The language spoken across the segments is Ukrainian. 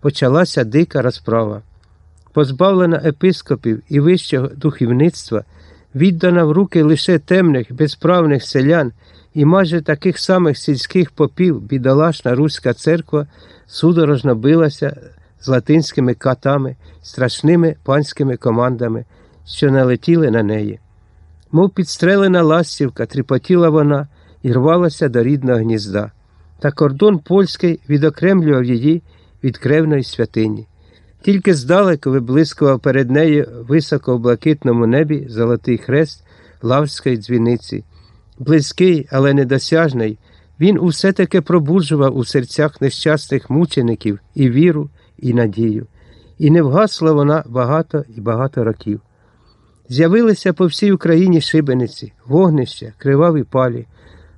почалася дика розправа. Позбавлена епископів і вищого духовництва, віддана в руки лише темних, безправних селян і майже таких самих сільських попів, бідолашна Руська церква судорожно билася з латинськими катами, страшними панськими командами, що налетіли на неї. Мов підстрелена ластівка, тріпотіла вона і рвалася до рідного гнізда. Та кордон польський відокремлював її від кревної святині. Тільки здалеку виблискував перед нею високо в блакитному небі золотий хрест лавської дзвіниці. Близький, але недосяжний, він усе таки пробуджував у серцях нещасних мучеників і віру, і надію, і не вгасла вона багато і багато років. З'явилися по всій Україні шибениці, вогнища, криваві палі,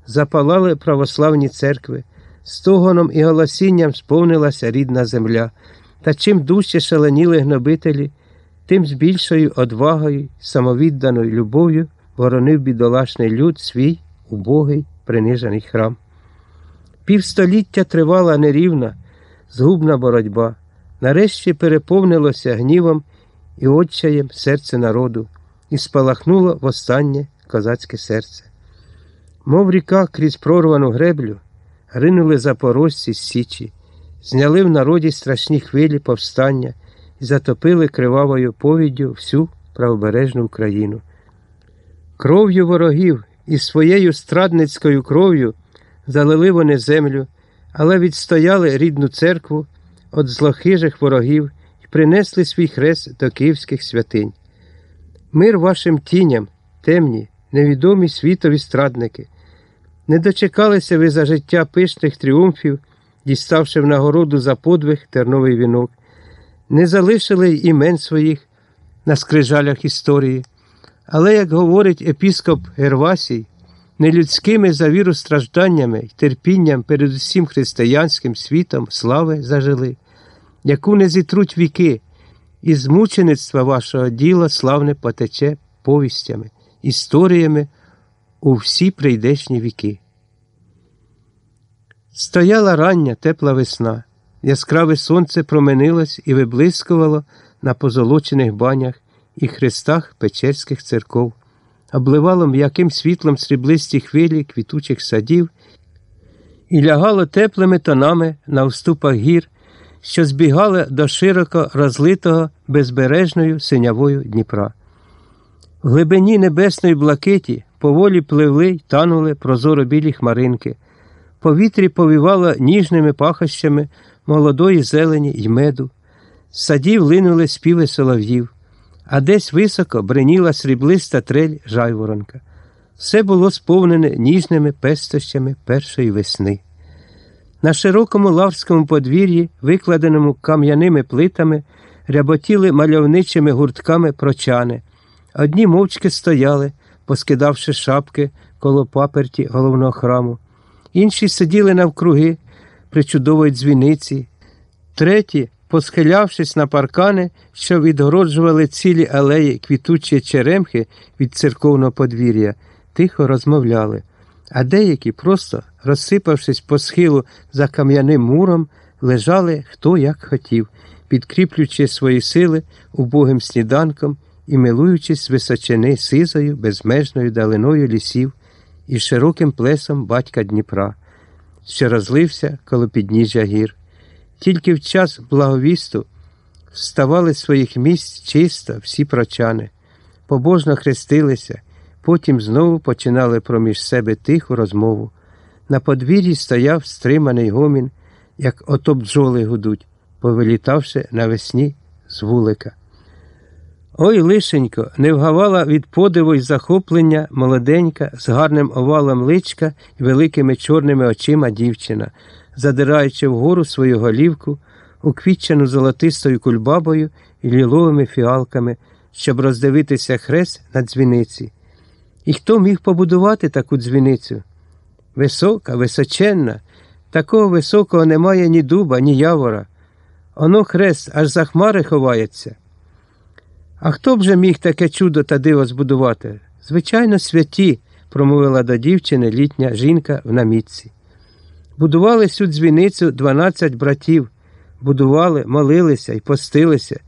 запалали православні церкви, стогоном і голосінням сповнилася рідна земля, та чим дужче шаленіли гнобителі, тим з більшою одвагою, самовідданою любов'ю боронив бідолашний люд свій убогий принижений храм. Півстоліття тривала нерівна, згубна боротьба, нарешті переповнилося гнівом і отчаєм серце народу і спалахнуло востаннє козацьке серце. Мов ріка крізь прорвану греблю, ринули запорожці з Січі, зняли в народі страшні хвилі повстання і затопили кривавою повіддю всю правобережну Україну. Кров'ю ворогів і своєю страдницькою кров'ю залили вони землю, але відстояли рідну церкву від злохижих ворогів і принесли свій хрест до київських святинь. Мир вашим тіням, темні, невідомі світові страдники. Не дочекалися ви за життя пишних тріумфів, діставши в нагороду за подвиг терновий вінок, не залишили імен своїх на скрижалях історії. Але, як говорить епіскоп Гервасій, нелюдськими за віру стражданнями й терпінням перед усім християнським світом слави зажили, яку не зітруть віки, і змучеництва вашого діла славне потече повістями, історіями у всі прийдешні віки. Стояла рання тепла весна, яскраве сонце променилось і виблискувало на позолочених банях і хрестах печерських церков, обливало м'яким світлом сріблисті хвилі квітучих садів і лягало теплими тонами на вступах гір, що збігали до широко розлитого безбережною синявою Дніпра. В глибині небесної блакиті поволі пливли й танули прозоро білі хмаринки. Повітрі повівало ніжними пахощами молодої зелені й меду, садів линули співи солов'їв, а десь високо бреніла сріблиста трель жайворонка. Все було сповнене ніжними пестощами першої весни. На широкому лавському подвір'ї, викладеному кам'яними плитами, ряботіли мальовничими гуртками прочани. Одні мовчки стояли, поскидавши шапки коло паперті головного храму, інші сиділи навкруги при чудової дзвіниці, треті, посхилявшись на паркани, що відгороджували цілі алеї квітучі черемхи від церковного подвір'я, тихо розмовляли, а деякі, просто розсипавшись по схилу за кам'яним муром, лежали хто як хотів, підкріплюючи свої сили убогим сніданком і милуючись височини сизою, безмежною далиною лісів і широким плесом батька Дніпра, що розлився коло підніжжя гір. Тільки в час благовісту вставали з своїх місць чисто всі прочани, побожно хрестилися, потім знову починали проміж себе тиху розмову. На подвір'ї стояв стриманий гомін, як ото бджоли гудуть, повилітавши навесні з вулика. Ой, лишенько, не вгавала від подиву й захоплення молоденька з гарним овалом личка і великими чорними очима дівчина, задираючи вгору свою голівку, уквітчену золотистою кульбабою і ліловими фіалками, щоб роздивитися хрест на дзвіниці. І хто міг побудувати таку дзвіницю? Висока, височенна, такого високого немає ні дуба, ні явора. Оно хрест аж за хмари ховається. А хто б же міг таке чудо та диво збудувати? Звичайно, святі, промовила до дівчини літня жінка в намітці. Будували цю дзвіницю 12 братів, будували, молилися і постилися,